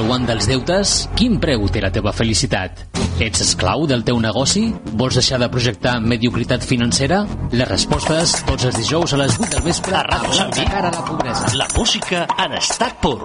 one dels deutes? Quin preu té la teva felicitat? Ets esclau del teu negoci? Vols deixar de projectar mediocritat financera? Les respostes tots els dijous a les 8 del vespre A Ràdio cara a la pobresa. La música en estat pur.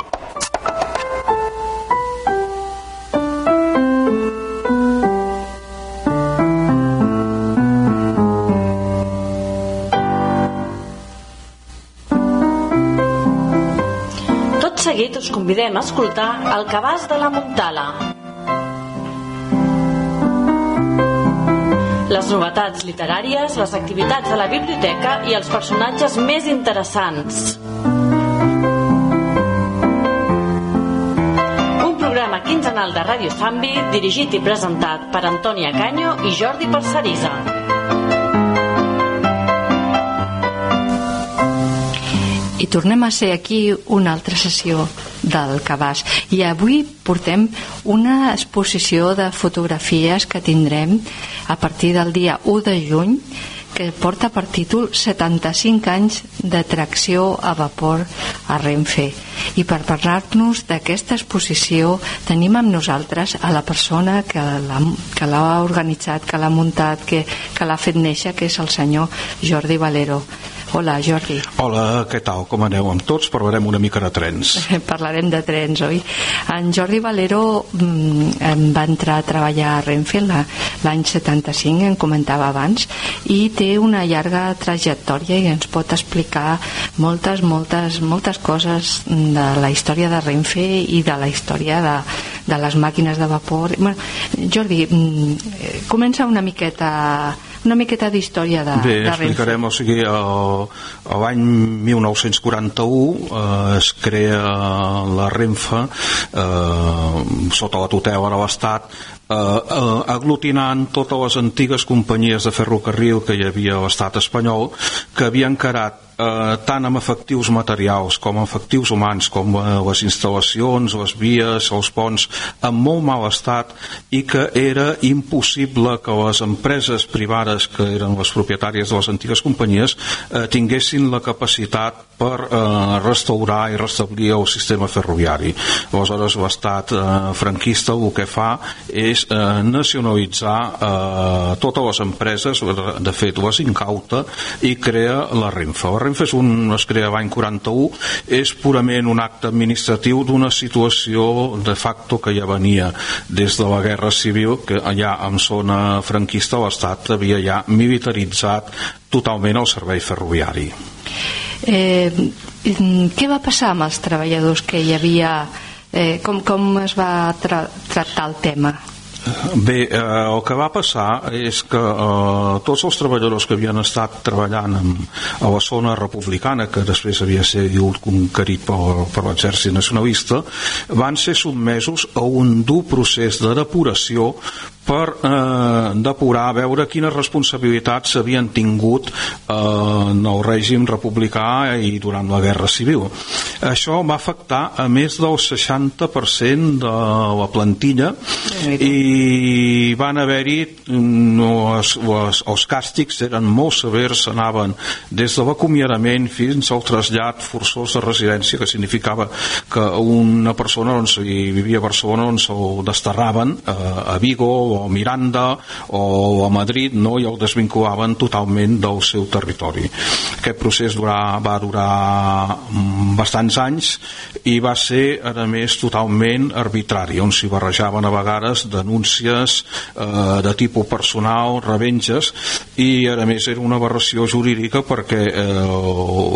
Seguit us convidem a escoltar El cabàs de la Montala. Les novetats literàries, les activitats de la biblioteca i els personatges més interessants. Un programa quinzenal de Ràdio Sambi dirigit i presentat per Antònia Canyo i Jordi Parcerisa. I tornem a ser aquí una altra sessió del cabàs. I avui portem una exposició de fotografies que tindrem a partir del dia 1 de juny que porta per títol 75 anys de tracció a vapor a Renfe. I per parlar-nos d'aquesta exposició tenim amb nosaltres a la persona que l'ha organitzat, que l'ha muntat, que, que l'ha fet néixer, que és el senyor Jordi Valero. Hola, Jordi. Hola, què tal? Com aneu amb tots? Parlarem una mica de trens. Parlarem de trens, oi? En Jordi Valero mm, va entrar a treballar a Renfe la- l'any 75, en comentava abans, i té una llarga trajectòria i ens pot explicar moltes, moltes, moltes coses de la història de Renfe i de la història de, de les màquines de vapor. Bueno, Jordi, mm, eh, comença una miqueta una miqueta d'història de, Bé, de Renfe. explicarem, o sigui, a l'any 1941 eh, es crea la Renfe eh, sota la tutela de l'Estat eh, eh, aglutinant totes les antigues companyies de ferrocarril que hi havia a l'estat espanyol que havien quedat eh, tant amb efectius materials com amb efectius humans com eh, les instal·lacions, les vies, els ponts en molt mal estat i que era impossible que les empreses privades que eren les propietàries de les antigues companyies eh, tinguessin la capacitat per eh, restaurar i restablir el sistema ferroviari. Aleshores l'estat eh, franquista el que fa és eh, nacionalitzar eh, totes les empreses, de fet les incauta i crea la Renfe. La Renfe és un, es crea l'any 41, és purament un acte administratiu d'una situació de facto que ja venia des de la Guerra Civil, que allà en zona franquista l'Estat havia ja militaritzat totalment el servei ferroviari. Eh, mm, què va passar amb els treballadors que hi havia? Eh, com, com es va tra tractar el tema? Bé, eh, el que va passar és que eh, tots els treballadors que havien estat treballant en, a la zona republicana, que després havia sigut conquerit per, per l'exèrcit nacionalista, van ser sotmesos a un dur procés de depuració per eh, depurar, veure quines responsabilitats s'havien tingut eh, en el règim republicà i durant la Guerra Civil. Això va afectar a més del 60% de la plantilla i van haver-hi els, els, els càstigs eren molt severs, anaven des de l'acomiadament fins al trasllat forçós de residència, que significava que una persona doncs, hi vivia a Barcelona on se'l desterraven eh, a Vigo o a Miranda o a Madrid no? i el desvinculaven totalment del seu territori. Aquest procés durà, va durar mm, bastants anys i va ser, a més, totalment arbitrari, on s'hi barrejaven a vegades denúncies eh, de tipus personal, revenges, i a més era una aberració jurídica perquè eh,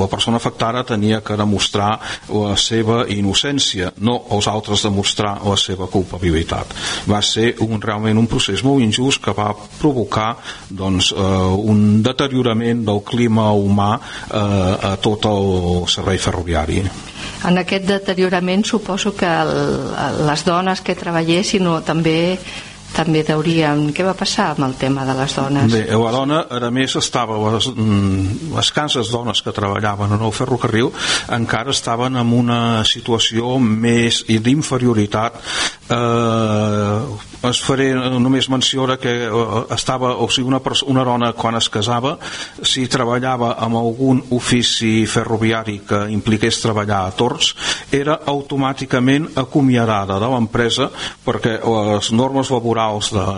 la persona afectada tenia que demostrar la seva innocència, no els altres demostrar la seva culpabilitat. Va ser un, realment un procés molt injust que va provocar doncs, eh, un deteriorament del clima humà eh, a tot el servei ferroviari. En aquest deteriorament suposo que el, les dones que treballessin o també també deurien... Què va passar amb el tema de les dones? Bé, la dona, a més, estava... Les, mm, les cases dones que treballaven en el ferrocarril encara estaven en una situació més d'inferioritat eh, es faré només menció que eh, estava, o sigui, una, una dona quan es casava, si treballava amb algun ofici ferroviari que impliqués treballar a torns, era automàticament acomiadada de l'empresa perquè les normes laborals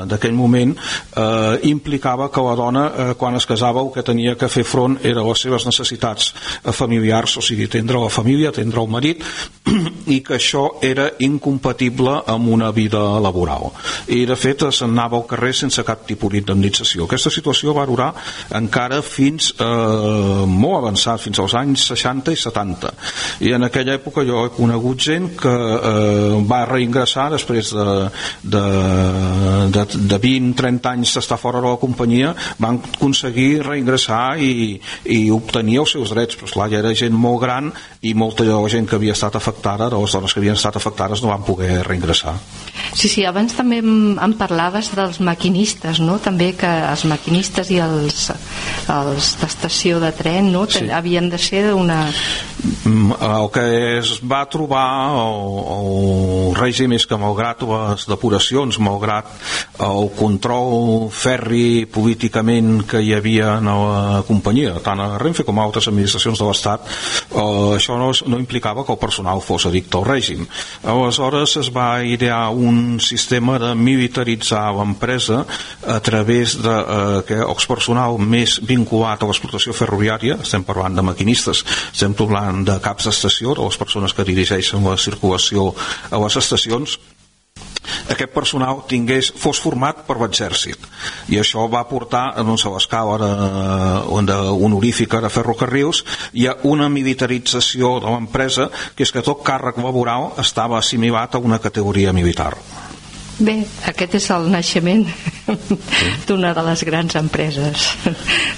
d'aquell moment eh, implicava que la dona eh, quan es casava el que tenia que fer front era les seves necessitats familiars, o sigui, tindre la família, tindre el marit i que això era incompatible amb una vida laboral i de fet s'anava al carrer sense cap tipus d'indemnització. Aquesta situació va durar encara fins eh, molt avançat, fins als anys 60 i 70 i en aquella època jo he conegut gent que eh, va reingressar després de, de, de, de 20-30 anys d'estar fora de la companyia van aconseguir reingressar i, i obtenir els seus drets. Però esclar, ja era gent molt gran i molta de la gent que havia estat afectada de les dones que havien estat afectades no van poder reingressar Sí, sí, abans també em parlaves dels maquinistes, no? També que els maquinistes i els, els d'estació de tren no? Sí. havien de ser una... Mm, el que es va trobar el, el règim és que malgrat les depuracions, malgrat el control ferri políticament que hi havia en la companyia, tant a Renfe com a altres administracions de l'Estat, eh, això no, no implicava que el personal fos addicte al règim. Aleshores es va idear un sistema de militaritzar l'empresa a través de eh, que el personal més vinculat a l'explotació ferroviària, estem parlant de maquinistes, estem parlant de caps d'estació, de les persones que dirigeixen la circulació a les estacions, aquest personal tingués, fos format per l'exèrcit. I això va portar doncs, a l'escala de, honorífica de ferrocarrils i a una militarització de l'empresa que és que tot càrrec laboral estava assimilat a una categoria militar Bé, aquest és el naixement d'una de les grans empreses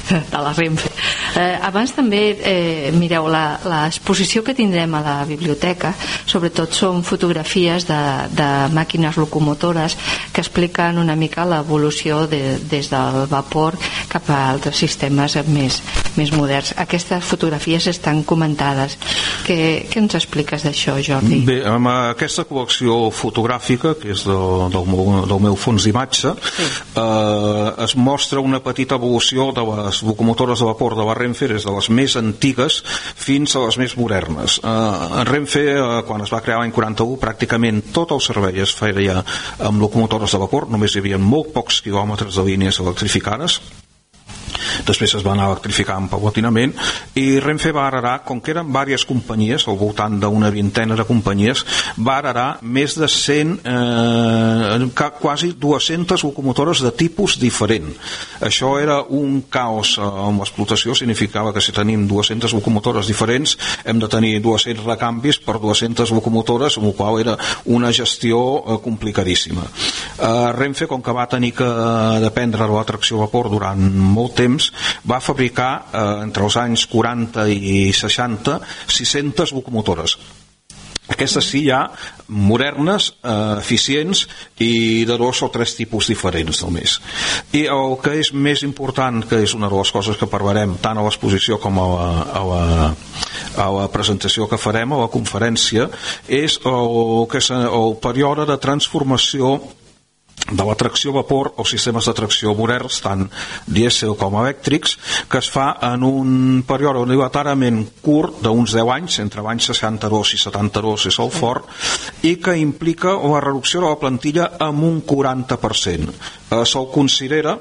de la Renfe. Eh, abans també, eh, mireu, l'exposició que tindrem a la biblioteca, sobretot són fotografies de, de màquines locomotores que expliquen una mica l'evolució de, des del vapor cap a altres sistemes més, més moderns. Aquestes fotografies estan comentades. Què, què ens expliques d'això, Jordi? Bé, amb aquesta col·lecció fotogràfica, que és de del meu, del meu fons d'imatge sí. eh, es mostra una petita evolució de les locomotores de vapor de la Renfe des de les més antigues fins a les més modernes eh, en Renfe, eh, quan es va crear l'any 41 pràcticament tot el servei es feia amb locomotores de vapor només hi havia molt pocs quilòmetres de línies electrificades després es va anar electrificant paulatinament i Renfe va hererar, com que eren diverses companyies, al voltant d'una vintena de companyies, va hererar més de 100, eh, quasi 200 locomotores de tipus diferent. Això era un caos amb l'explotació, significava que si tenim 200 locomotores diferents hem de tenir 200 recanvis per 200 locomotores, amb la qual era una gestió eh, complicadíssima. Eh, Renfe, com que va tenir que dependre de la tracció a vapor durant molt temps, va fabricar eh, entre els anys 40 i 60 600 locomotores aquestes sí ja modernes, eh, eficients i de dos o tres tipus diferents només. I el que és més important, que és una de les coses que parlarem tant a l'exposició com a la, a, la, a la presentació que farem, a la conferència, és el, que és el període de transformació de la tracció a vapor o sistemes de tracció moderns, tant dièsel com elèctrics, que es fa en un període unilateralment curt d'uns 10 anys, entre anys 62 i 72 és el fort, i que implica la reducció de la plantilla amb un 40%. Eh, Se'l considera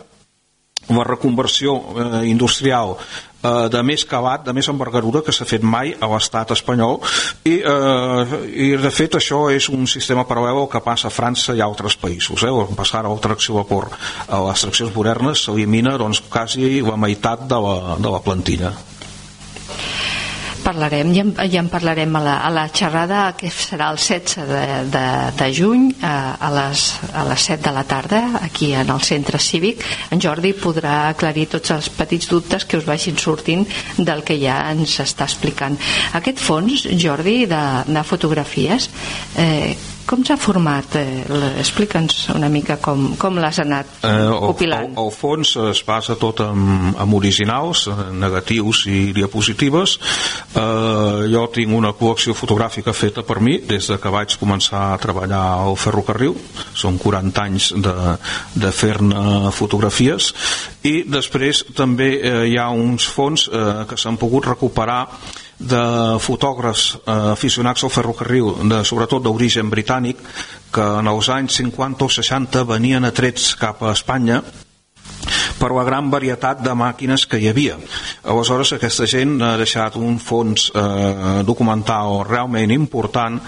la reconversió eh, industrial eh, de més calat, de més envergadura que s'ha fet mai a l'estat espanyol. I, eh, i de fet això és un sistema paral·lel al que passa a França i a altres països eh? on passar a la tracció a vapor. A les traccions modernes s'elimina doncs, quasi la meitat de la, de la plantilla parlarem, ja, ja en parlarem a la, a la xerrada que serà el 16 de, de, de juny a, a, les, a les 7 de la tarda aquí en el centre cívic. En Jordi podrà aclarir tots els petits dubtes que us vagin sortint del que ja ens està explicant. Aquest fons, Jordi, de, de fotografies eh, com s'ha format? Eh, Explica'ns una mica com, com l'has anat Eh, compilant. el, el fons es basa tot en, en originals, eh, negatius i diapositives. Eh, jo tinc una col·lecció fotogràfica feta per mi des de que vaig començar a treballar al ferrocarril. Són 40 anys de, de fer-ne fotografies. I després també eh, hi ha uns fons eh, que s'han pogut recuperar de fotògrafs eh, aficionats al ferrocarril, de, sobretot d'origen britànic, que en els anys 50 o 60 venien atrets cap a Espanya per la gran varietat de màquines que hi havia. Aleshores, aquesta gent ha deixat un fons eh, documental realment important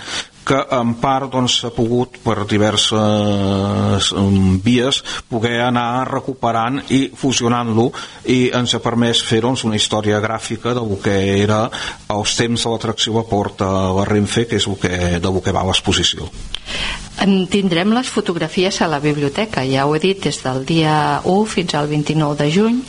que en part doncs, s'ha pogut per diverses um, vies poder anar recuperant i fusionant-lo i ens ha permès fer doncs, una història gràfica del que era els temps de l'atracció a Porta a Renfe que és el que, del que va l'exposició. En tindrem les fotografies a la biblioteca, ja ho he dit, des del dia 1 fins al 29 de juny,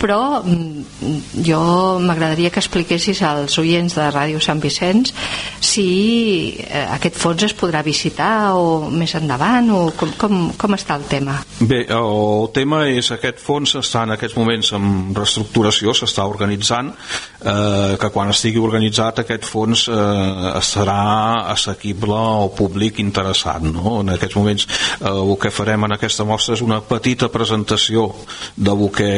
però mm, jo m'agradaria que expliquessis als oients de Ràdio Sant Vicenç si eh, aquest fons es podrà visitar o més endavant o com, com, com està el tema? Bé, el tema és aquest fons està en aquests moments en reestructuració, s'està organitzant, eh, que quan estigui organitzat aquest fons eh, estarà assequible al públic interessat. No? En aquests moments eh, el que farem en aquesta mostra és una petita presentació del que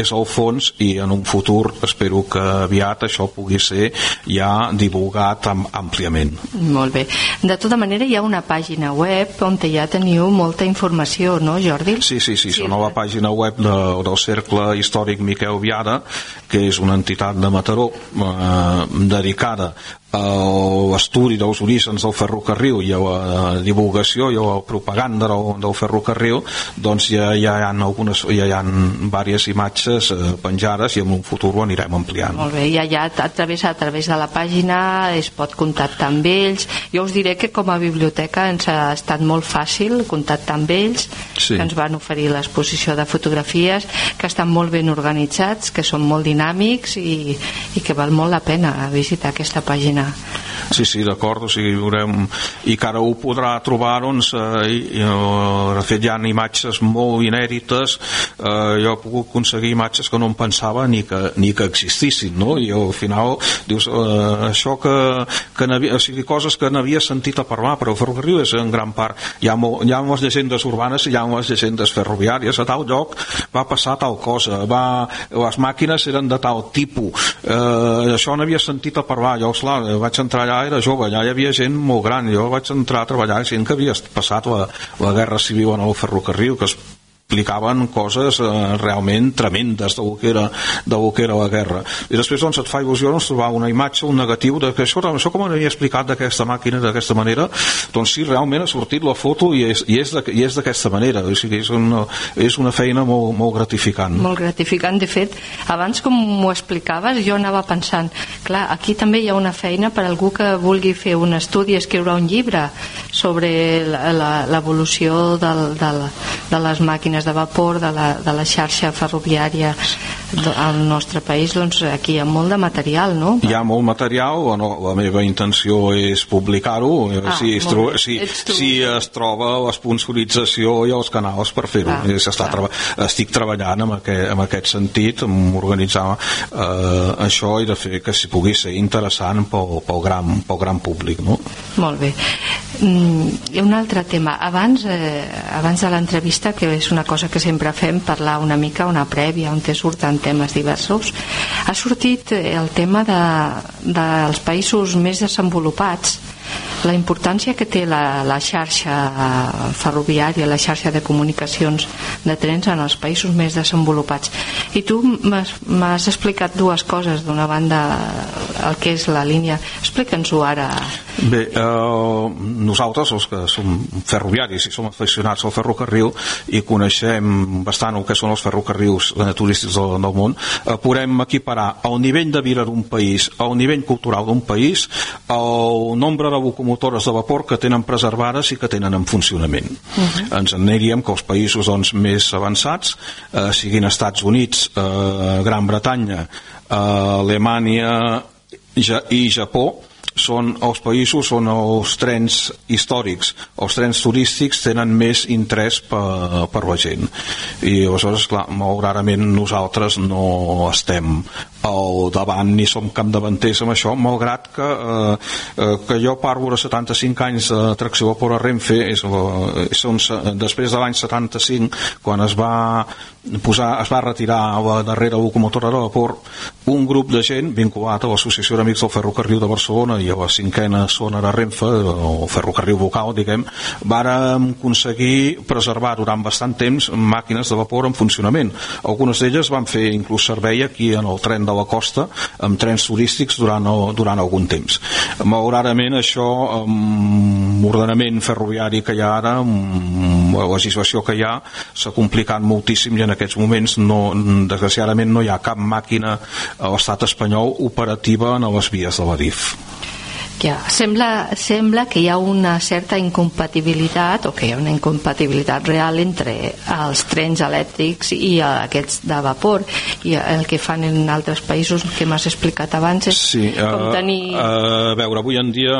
és el fons i en un futur espero que aviat això pugui ser ja divulgat am àmpliament. Molt bé. De tota manera, hi ha una pàgina web on ja teniu molta informació, no, Jordi? Sí, sí, sí, són a la pàgina web de, del Cercle Històric Miquel Viada, que és una entitat de Mataró eh, dedicada l'estudi dels orígens del ferrocarril i a la divulgació i a la propaganda del, del ferrocarril doncs ja, ja hi ha algunes ja hi ha diverses imatges eh, penjades i en un futur ho anirem ampliant Molt bé, i allà a través, a través de la pàgina es pot contactar amb ells. Jo us diré que com a biblioteca ens ha estat molt fàcil contactar amb ells, Sí. que ens van oferir l'exposició de fotografies, que estan molt ben organitzats, que són molt dinàmics i, i que val molt la pena visitar aquesta pàgina. Sí, sí, d'acord, o sigui, veurem, i que ara ho podrà trobar, doncs, eh, i, de fet hi ha imatges molt inèdites, eh, jo he pogut aconseguir imatges que no em pensava ni que, ni que existissin, no? I al final dius, eh, això que, que o sigui, coses que n'havia sentit a parlar, però el ferrocarril és en gran part, hi ha, molt, hi ha les llegendes urbanes i hi ha les llegendes ferroviàries, a tal lloc va passar tal cosa, va, les màquines eren de tal tipus, eh, això n'havia sentit a parlar, jo, esclar, vaig entrar allà, era jove, allà hi havia gent molt gran, jo vaig entrar a treballar gent que havia passat la, la guerra civil en el ferrocarril, que es explicaven coses eh, realment tremendes del que, era, del que era la guerra. I després doncs et fa il·lusió doncs, trobar una imatge, un negatiu de que això, això com m'havia explicat d'aquesta màquina d'aquesta manera doncs sí, realment ha sortit la foto i és, i és, de, d'aquesta manera. O sigui, és, una, és una feina molt, molt gratificant. Molt gratificant, de fet, abans com m'ho explicaves, jo anava pensant, clar, aquí també hi ha una feina per algú que vulgui fer un estudi, escriure un llibre sobre l'evolució del, del, de les màquines de vapor, de la, de la xarxa ferroviària al nostre país, doncs aquí hi ha molt de material, no? hi ha molt material, bueno, la meva intenció és publicar-ho, eh, Ah, si, es tro si, si es troba la sponsorització i els canals per fer-ho. Clar. treba- Estic treballant en aquest, en aquest sentit, en organitzar eh, això i de fer que si pugui ser interessant pel, pel, gran, pel gran públic. No? Molt bé. Mm, un altre tema. Abans, eh, abans de l'entrevista, que és una cosa que sempre fem, parlar una mica, una prèvia, on te surten temes diversos, ha sortit el tema de, dels països més desenvolupats, la importància que té la, la xarxa ferroviària, la xarxa de comunicacions de trens en els països més desenvolupats. I tu m'has explicat dues coses. D'una banda, el que és la línia... Explica'ns-ho ara. Bé, eh, nosaltres, els que som ferroviaris i som aficionats al ferrocarril i coneixem bastant el que són els ferrocarrils turístics del, del món, eh, podem equiparar el nivell de vida d'un país, el nivell cultural d'un país, el nombre de locomotores de vapor que tenen preservades i que tenen en funcionament. Uh -huh. Ens aniríem que els països doncs, més avançats, eh, siguin Estats Units, eh, Gran Bretanya, eh, Alemanya ja, i Japó, són els països on els trens històrics, els trens turístics tenen més interès per, per la gent. I aleshores, clar, molt rarament nosaltres no estem al davant ni som capdavanters amb això, malgrat que, eh, eh, que jo parlo de 75 anys de tracció a Renfe, és, la, són, després de l'any 75, quan es va posar, es va retirar la darrera locomotora de vapor, un grup de gent vinculat a l'Associació d'Amics del Ferrocarril de Barcelona i a la cinquena zona de Renfe, o ferrocarril vocal, diguem, vàrem aconseguir preservar durant bastant temps màquines de vapor en funcionament. Algunes d'elles van fer inclús servei aquí en el tren de la costa amb trens turístics durant, el, durant algun temps. Malauradament això amb l'ordenament ferroviari que hi ha ara, amb la legislació que hi ha, s'ha complicat moltíssim i en aquests moments no, desgraciadament no hi ha cap màquina a l'estat espanyol operativa en les vies de la DIF. Ja, sembla, sembla que hi ha una certa incompatibilitat o que hi ha una incompatibilitat real entre els trens elèctrics i aquests de vapor. I el que fan en altres països que m'has explicat abans és sí, com uh, tenir... Uh, a veure, avui en dia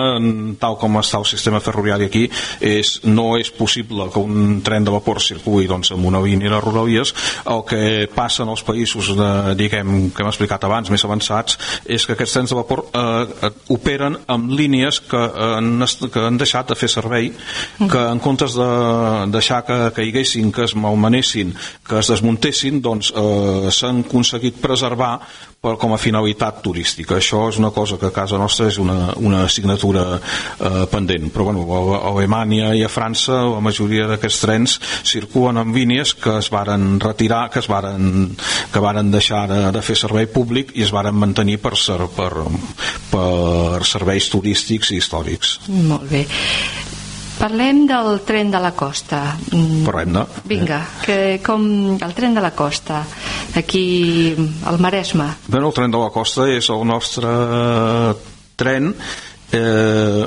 tal com està el sistema ferroviari aquí és, no és possible que un tren de vapor circuï doncs, amb una línia de rodalies. El que passa en els països de, diguem, que hem explicat abans, més avançats és que aquests trens de vapor uh, operen amb línies que han, que han deixat de fer servei que en comptes de deixar que caiguessin, que es malmenessin que es desmuntessin doncs eh, s'han aconseguit preservar per, com a finalitat turística això és una cosa que a casa nostra és una, una assignatura eh, pendent però bueno, a, a Alemanya i a França la majoria d'aquests trens circulen amb línies que es varen retirar que es varen, que varen deixar de, de fer servei públic i es varen mantenir per, ser, per, per serveis turístics i històrics. Molt bé. Parlem del tren de la costa. Mm, Parlem-ne. Vinga, que com el tren de la costa, aquí al Maresme. Bé, el tren de la costa és el nostre tren eh,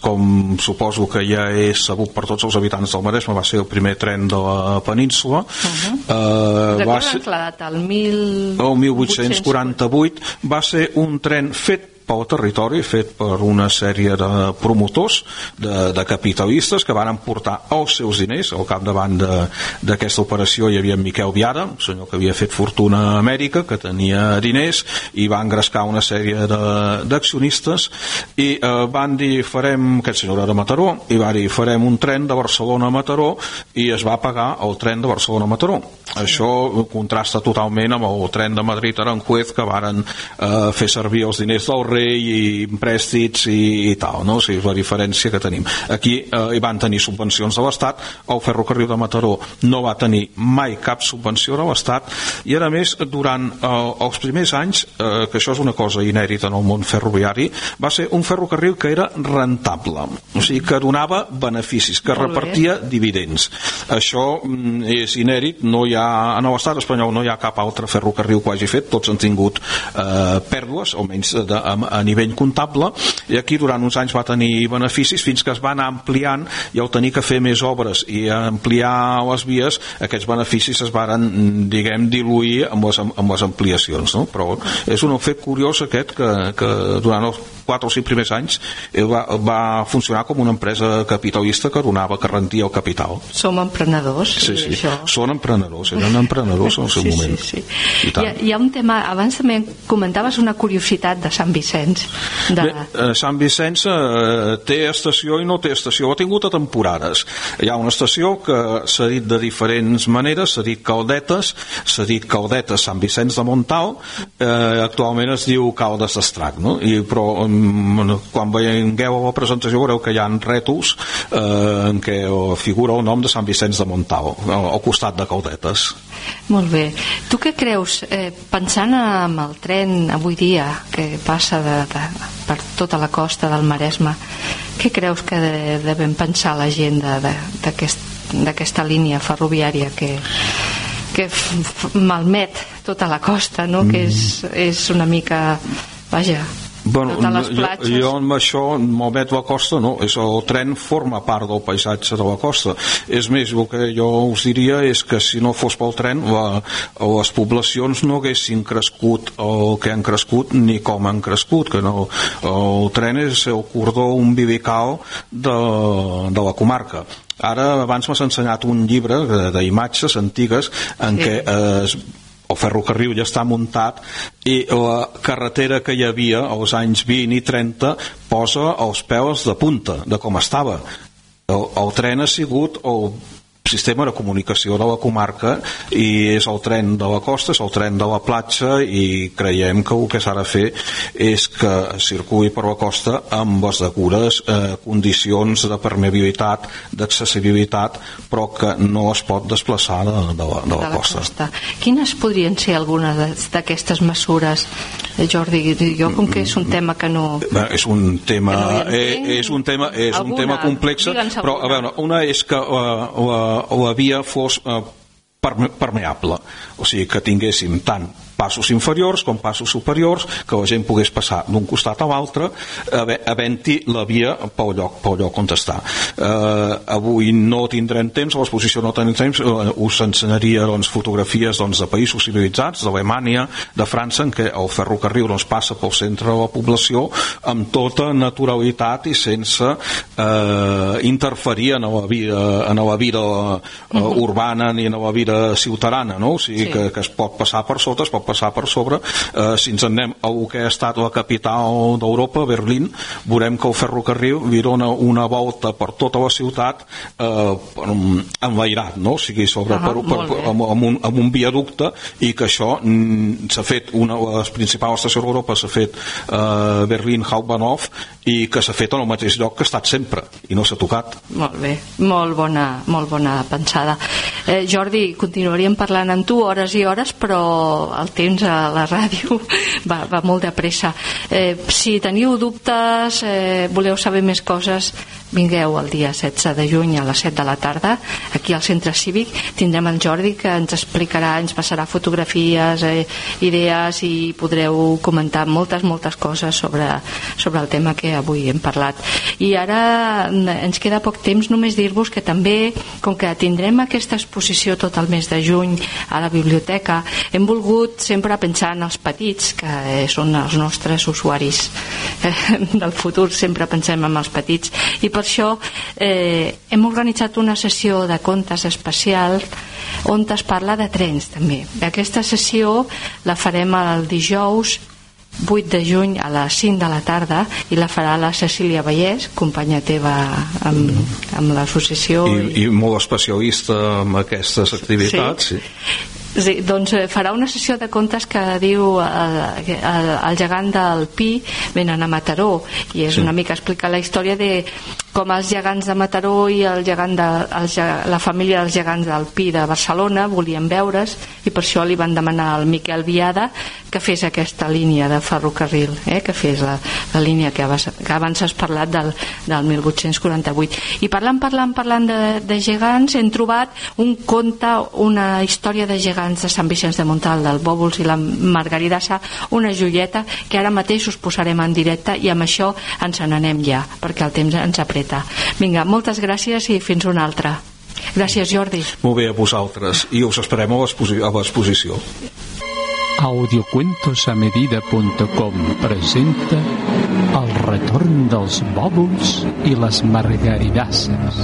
com suposo que ja és sabut per tots els habitants del Maresme va ser el primer tren de la península uh -huh. eh, va ser, la data, el, mil... el 1848 va ser un tren fet pel territori fet per una sèrie de promotors, de, de capitalistes que van portar els seus diners. Al capdavant d'aquesta operació hi havia Miquel Viara, un senyor que havia fet fortuna a Amèrica, que tenia diners i va engrescar una sèrie d'accionistes. I eh, van dir farem, aquest senyor era de Mataró i va dir farem un tren de Barcelona a Mataró i es va pagar el tren de Barcelona a Mataró. Això contrasta totalment amb el tren de Madrid a Aranjuez que varen eh, fer servir els diners del rei i préstits i, i tal, no? O sigui, és la diferència que tenim. Aquí eh, hi van tenir subvencions de l'Estat, el ferrocarril de Mataró no va tenir mai cap subvenció de l'Estat i a més durant eh, els primers anys, eh, que això és una cosa inèrita en el món ferroviari, va ser un ferrocarril que era rentable, o sigui, que donava beneficis, que repartia dividends. Això mm, és inèrit, no hi ha, en l'estat espanyol no hi ha cap altre ferrocarril que ho hagi fet, tots han tingut eh, pèrdues, almenys de, a, a nivell comptable i aquí durant uns anys va tenir beneficis fins que es va anar ampliant i al tenir que fer més obres i ampliar les vies aquests beneficis es varen diguem diluir amb les, amb les ampliacions no? però és un fet curiós aquest que, que durant els 4 o 5 primers anys va, va funcionar com una empresa capitalista que donava, que rendia el capital som emprenedors sí, sí. Això. són emprenedors, eren emprenedors en el seu sí, moment sí, sí. Hi, ha, hi ha un tema, abans també comentaves una curiositat de Sant Vicenç de... Bé, eh, Sant Vicenç eh, té estació i no té estació ha tingut a temporades hi ha una estació que s'ha dit de diferents maneres s'ha dit Caldetes s'ha dit Caldetes Sant Vicenç de Montal eh, actualment es diu Caldes d'Estrac no? I, però um, quan veieu la presentació veureu que hi ha rètols eh, en què figura el nom de Sant Vicenç de Montal al, al costat de Caldetes molt bé. Tu què creus, eh, pensant en el tren avui dia que passa de, de, per tota la costa del Maresme, què creus que de, devem pensar la gent d'aquesta aquest, línia ferroviària que, que malmet tota la costa, no? Mm. que és, és una mica... Vaja, Bueno, totes les jo, platges. jo amb això, Momet la costa, no, és el tren forma part del paisatge de la costa. És més, el que jo us diria és que si no fos pel tren, la, les poblacions no haguessin crescut el que han crescut ni com han crescut, que no, el tren és el cordó umbilical de, de la comarca. Ara, abans m'has ensenyat un llibre d'imatges antigues en Sí. què eh, es el ferrocarril ja està muntat i la carretera que hi havia als anys 20 i 30 posa els pèls de punta de com estava. El, el tren ha sigut el sistema de comunicació de la comarca i és el tren de la costa, és el tren de la platja i creiem que el que s'ha de fer és que circuli per la costa amb les degudes eh, condicions de permeabilitat, d'accessibilitat, però que no es pot desplaçar de, de, la, de la costa. Quines podrien ser algunes de- d'aquestes mesures, eh, Jordi? Jo, com que és un tema que no... Bé, és un tema no eh, és un tema és un Alguna? tema complex però a veure, una és que la, la, la via fos eh, perme- permeable. O sigui que tinguéssim tant passos inferiors com passos superiors que la gent pogués passar d'un costat a l'altre havent-hi la via pel lloc, pel lloc on està eh, avui no tindrem temps a l'exposició no tenim temps eh, us ensenyaria doncs, fotografies doncs, de països civilitzats d'Alemanya, de França en què el ferrocarril doncs, passa pel centre de la població amb tota naturalitat i sense eh, interferir en la vida, en la vida eh, urbana ni en la vida ciutadana no? o sigui Sí. que, que es pot passar per sota es pot passar per sobre eh, si ens en anem a el que ha estat la capital d'Europa, Berlín veurem que el ferrocarril li dona una volta per tota la ciutat eh, enlairat no? o sigui, sobre, Ah, per, per, per, amb, amb, un, amb un viaducte i que això mm, s'ha fet una de les principals estacions d'Europa s'ha fet eh, Berlín Hauptbahnhof i que s'ha fet en el mateix lloc que ha estat sempre i no s'ha tocat Molt bé, molt bona, molt bona pensada. Eh, Jordi, continuaríem parlant amb tu hores i hores, però el temps a la ràdio va, va molt de pressa. Eh, si teniu dubtes, eh, voleu saber més coses, vingueu el dia 16 de juny a les 7 de la tarda, aquí al Centre Cívic. Tindrem el Jordi que ens explicarà, ens passarà fotografies, eh, idees i podreu comentar moltes, moltes coses sobre, sobre el tema que avui hem parlat. I ara mm, ens queda poc temps, només dir-vos que també, com que tindrem aquesta exposició tot el mes de juny a la biblioteca, hem volgut sempre pensar en els petits, que són els nostres usuaris eh, del futur, sempre pensem en els petits, i per això eh, hem organitzat una sessió de contes especial on es parla de trens també. Aquesta sessió la farem el dijous 8 de juny a les 5 de la tarda i la farà la Cecília Vallès, companya teva amb, amb l'associació. i, i molt especialista en aquestes activitats sí. Sí, doncs eh, farà una sessió de contes que diu el, el, el gegant del Pi venen a Mataró i és Sí. una mica explicar la història de com els gegants de Mataró i el gegant de, el, la família dels gegants del Pi de Barcelona volien veure's i per això li van demanar al Miquel Viada que fes aquesta línia de ferrocarril eh, que fes la, la línia que abans, que abans has parlat del, del 1848 i parlant, parlant, parlant de, de gegants hem trobat un conte una història de gegants de Sant Vicenç de Montal del Bòbols i la Margaridassa una joieta que ara mateix us posarem en directe i amb això ens n'anem ja perquè el temps ens apreta. Vinga, moltes gràcies i fins una altra. Gràcies Jordi. Molt bé a vosaltres. I us esperem a l'exposi- a l'exposició. Audiocuentosamedida.com presenta El retorn dels bòbols i les margaridasses.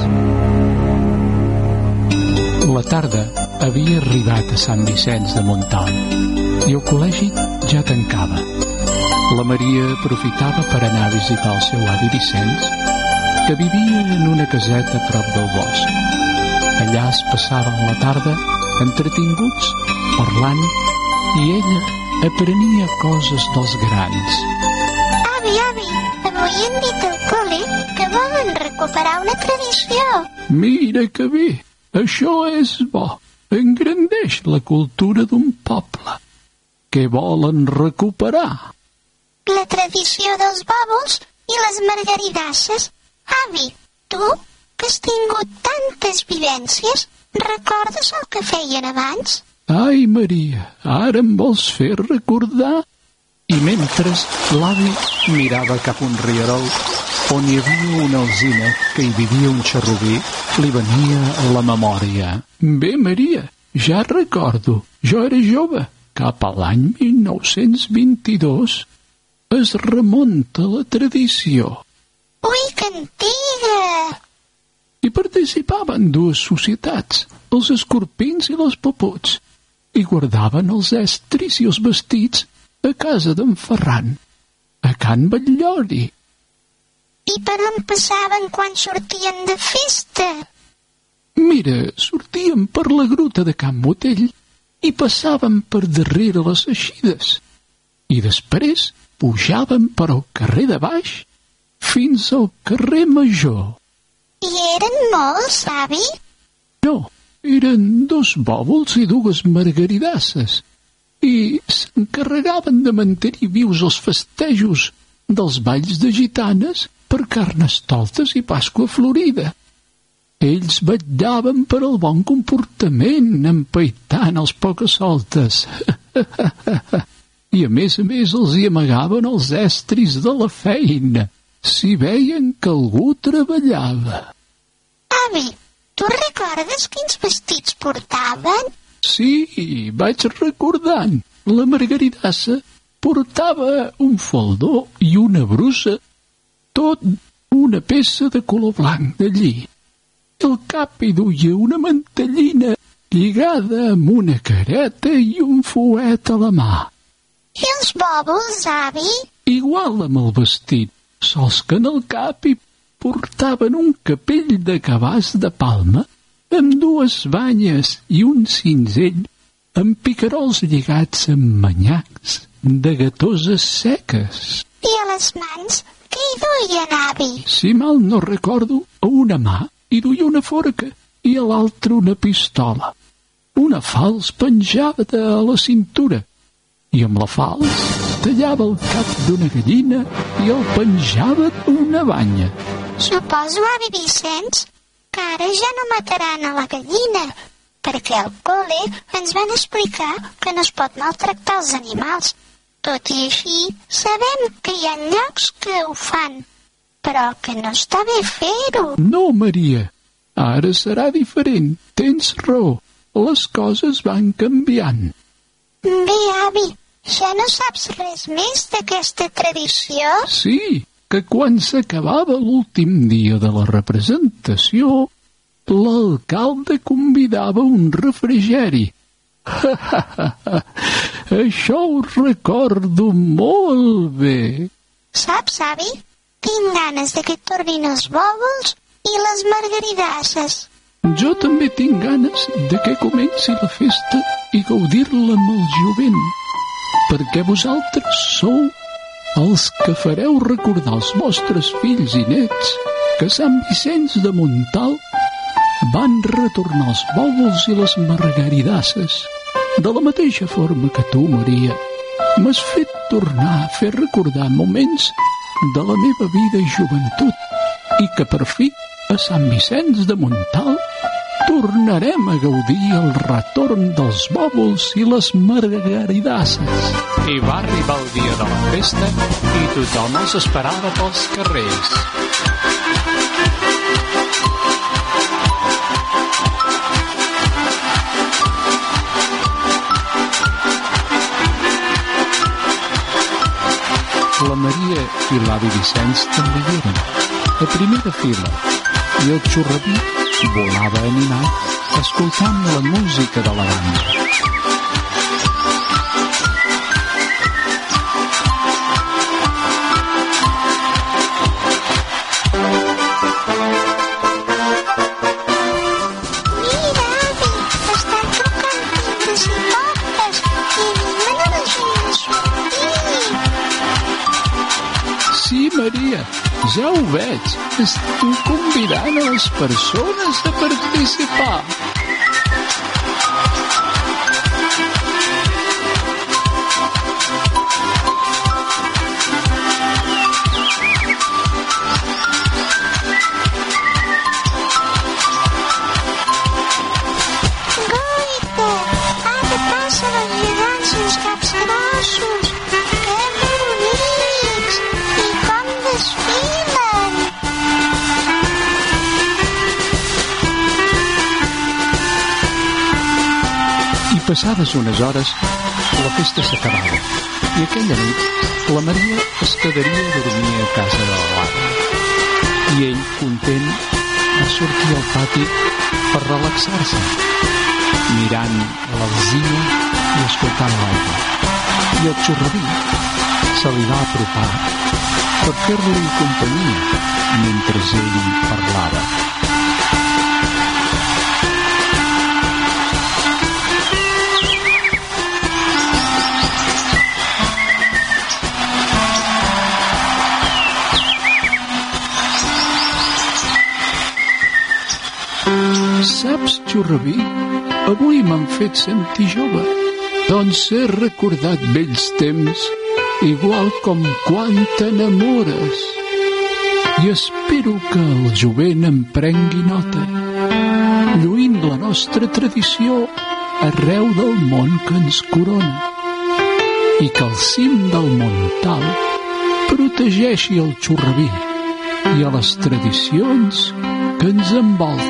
La tarda havia arribat a Sant Vicenç de Montalt i el col·legi ja tancava. La Maria aprofitava per anar a visitar el seu avi Vicenç, que vivia en una caseta a prop del bosc. Allà es passaven la tarda entretinguts, parlant, i ella aprenia coses dels grans. Avi, avi, avui hem dit al col·le que volen recuperar una tradició. Mira que bé, això és bo. Engrandeix la cultura d'un poble. Què volen recuperar? La tradició dels bòbols i les margaridasses. Avi, tu, que has tingut tantes vivències, recordes el que feien abans? Ai, Maria, ara em vols fer recordar? I mentre l'avi mirava cap un rierol on hi havia una alzina que hi vivia un xerrubí, li venia a la memòria. Bé, Maria, ja recordo, jo era jove, cap a l'any 1922 es remunta la tradició. Ui, que antiga! Hi participaven dues societats, els escorpins i les paputs, i guardaven els estris i els vestits a casa d'en Ferran, a Can Batllori. I per on passaven quan sortien de festa? Mira, sortíem per la gruta de Can Motell i passàvem per darrere les eixides. I després pujàvem per al carrer de baix fins al carrer Major. I eren molts, avi? No, eren dos bòvols i dues margaridasses i s'encarregaven de mantenir vius els festejos dels balls de gitanes per carnestoltes i Pasqua Florida. Ells vetllaven per al bon comportament, empaitant els poques soltes. I a més a més els hi amagaven els estris de la feina, si veien que algú treballava. Avi, tu recordes quins vestits portaven? Sí, vaig recordant. La Margaridassa portava un faldó i una brusa, tot una peça de color blanc de lli. El cap hi duia una mantellina lligada amb una careta i un fuet a la mà. I els bòbols, avi? Igual amb el vestit, sols que en el cap hi portaven un capell de cabàs de palma amb dues banyes i un cinzell amb picarols lligats amb manyacs de gatoses seques. I a les mans, què hi duien, avi? Si mal no recordo, a una mà hi duia una forca i a l'altra una pistola. Una falç penjava de la cintura i amb la falç tallava el cap d'una gallina i el penjava d'una banya. Suposo, avi Vicenç, que ara ja no mataran a la gallina, perquè al col·le ens van explicar que no es pot maltractar els animals. Tot i així, sabem que hi ha llocs que ho fan, però que no està bé fer-ho. No, Maria, ara serà diferent. Tens raó. Les coses van canviant. Bé, avi, ja no saps res més d'aquesta tradició? Sí, que quan s'acabava l'últim dia de la representació, l'alcalde convidava un refrigeri. Això ho recordo molt bé. Saps, avi? Tinc ganes de que tornin els bòbols i les margaridasses. Jo també tinc ganes de que comenci la festa i gaudir-la amb el jovent, perquè vosaltres sou els que fareu recordar als vostres fills i nets que Sant Vicenç de Montal van retornar els bòvols i les margaridasses de la mateixa forma que tu, Maria, m'has fet tornar a fer recordar moments de la meva vida i joventut i que per fi a Sant Vicenç de Montal tornarem a gaudir el retorn dels bòbols i les margaridasses. I va arribar el dia de la festa i tothom els esperava pels carrers. Maria i l'avi Vicenç també hi eren, a primera fila, i el xurraví volava animat escoltant la música de la banda. Maria, ja ho veig. Estic convidant a les persones a participar. Passades unes hores, la festa s'acabava i aquella nit la Maria es quedaria a dormir a casa de l'Ada. I ell, content, va sortir al pati per relaxar-se, mirant l'alzina i escoltant l'aigua. I el xurraví se li va apropar per fer-li companyia mentre ell parlava. Saps, xurraví, avui m'han fet sentir jove. Doncs he recordat vells temps, igual com quan t'enamores. I espero que el jovent em prengui nota, lluint la nostra tradició arreu del món que ens corona. I que al cim del Montal protegeixi el xurraví i a les tradicions que ens envolten.